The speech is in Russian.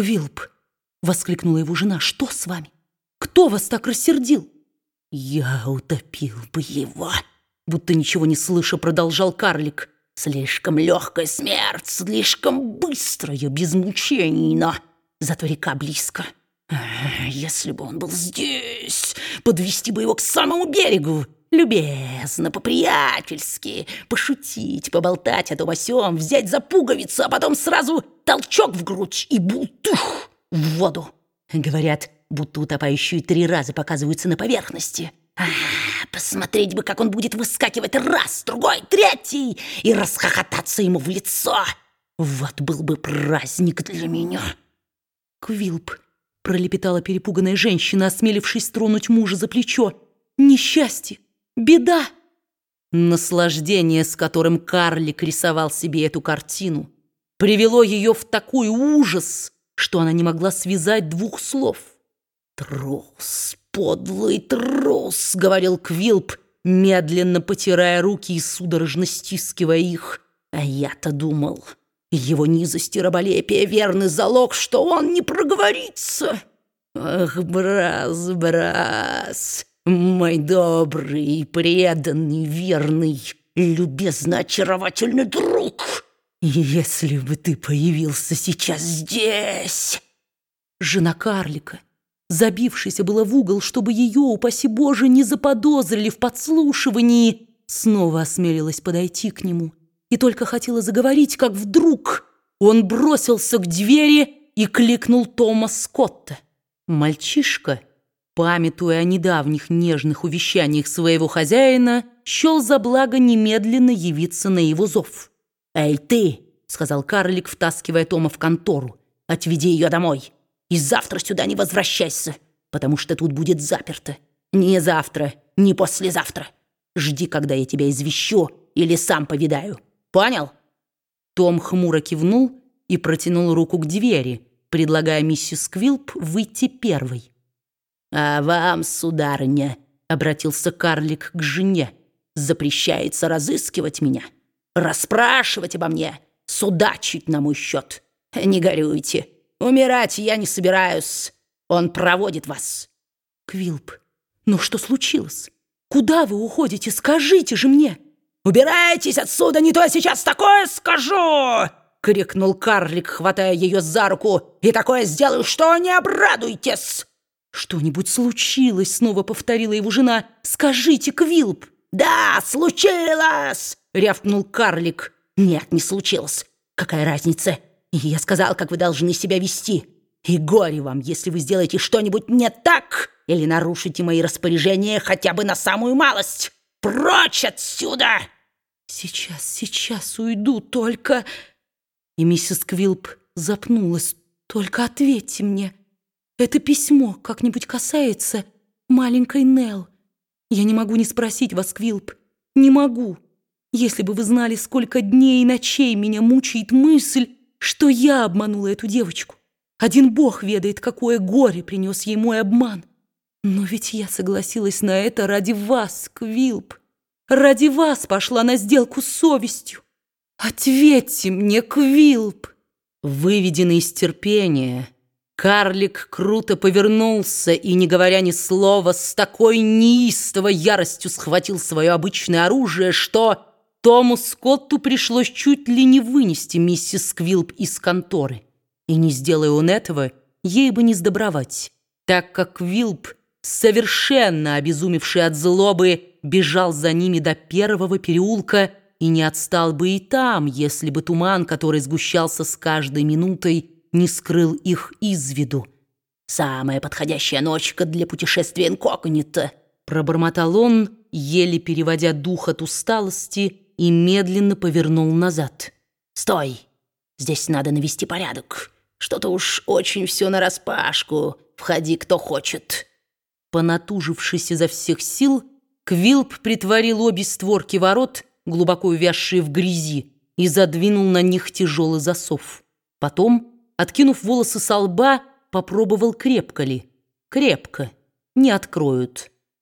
«Квилп!» — воскликнула его жена. «Что с вами? Кто вас так рассердил?» «Я утопил бы его!» Будто ничего не слыша, продолжал карлик. «Слишком легкая смерть, слишком быстрая, без мучений, но зато река близко. Если бы он был здесь, подвести бы его к самому берегу, любезно, по-приятельски, пошутить, поболтать о том о сём, взять за пуговицу, а потом сразу толчок в грудь и бутух в воду. Говорят, будто утопающие три раза показываются на поверхности. А, посмотреть бы, как он будет выскакивать раз, другой, третий и расхохотаться ему в лицо. Вот был бы праздник для меня. Квилп пролепетала перепуганная женщина, осмелившись тронуть мужа за плечо. «Несчастье! Беда!» Наслаждение, с которым карлик рисовал себе эту картину, привело ее в такой ужас, что она не могла связать двух слов. «Трус, подлый трус!» — говорил Квилп, медленно потирая руки и судорожно стискивая их. «А я-то думал...» Его низость и раболепие — верный залог, что он не проговорится. Ах, брас, брас, мой добрый, преданный, верный, любезно очаровательный друг, если бы ты появился сейчас здесь. Жена карлика, забившаяся была в угол, чтобы ее, упаси Боже, не заподозрили в подслушивании, снова осмелилась подойти к нему и только хотела заговорить, как вдруг он бросился к двери и кликнул Тома Скотта. Мальчишка, памятуя о недавних нежных увещаниях своего хозяина, счел за благо немедленно явиться на его зов. «Эй, ты!» — сказал карлик, втаскивая Тома в контору. «Отведи ее домой и завтра сюда не возвращайся, потому что тут будет заперто. Не завтра, не послезавтра. Жди, когда я тебя извещу или сам повидаю». Понял?» Том хмуро кивнул и протянул руку к двери, предлагая миссис Квилп выйти первой. «А вам, сударыня», — обратился карлик к жене, «запрещается разыскивать меня, расспрашивать обо мне, судачить на мой счет. Не горюйте, умирать я не собираюсь, он проводит вас». «Квилп, ну что случилось? Куда вы уходите? Скажите же мне!» «Убирайтесь отсюда, не то я сейчас такое скажу!» — крикнул карлик, хватая ее за руку. «И такое сделаю, что не обрадуйтесь!» «Что-нибудь случилось?» — снова повторила его жена. «Скажите, Квилп!» «Да, случилось!» — рявкнул карлик. «Нет, не случилось. Какая разница? Я сказал, как вы должны себя вести. И горе вам, если вы сделаете что-нибудь не так или нарушите мои распоряжения хотя бы на самую малость!» Прочь отсюда!» «Сейчас, сейчас уйду, только...» И миссис Квилп запнулась. «Только ответьте мне, это письмо как-нибудь касается маленькой Нелл? Я не могу не спросить вас, Квилп, не могу. Если бы вы знали, сколько дней и ночей меня мучает мысль, что я обманула эту девочку. Один бог ведает, какое горе принес ей мой обман. Но ведь я согласилась на это ради вас, Квилп. Ради вас пошла на сделку с совестью. Ответьте мне, Квилп. Выведенный из терпения, карлик круто повернулся и, не говоря ни слова, с такой неистовой яростью схватил свое обычное оружие, что Тому Скотту пришлось чуть ли не вынести миссис Квилп из конторы. И не сделая он этого, ей бы не сдобровать, так как Квилп совершенно обезумевший от злобы, бежал за ними до первого переулка и не отстал бы и там, если бы туман, который сгущался с каждой минутой, не скрыл их из виду. «Самая подходящая ночка для путешествия инкогнито», пробормотал он, еле переводя дух от усталости, и медленно повернул назад. «Стой! Здесь надо навести порядок. Что-то уж очень все нараспашку. Входи, кто хочет». Понатужившись изо всех сил, Квилп притворил обе створки ворот, глубоко увязшие в грязи, и задвинул на них тяжелый засов. Потом, откинув волосы со лба, попробовал, крепко ли. Крепко. Не откроют.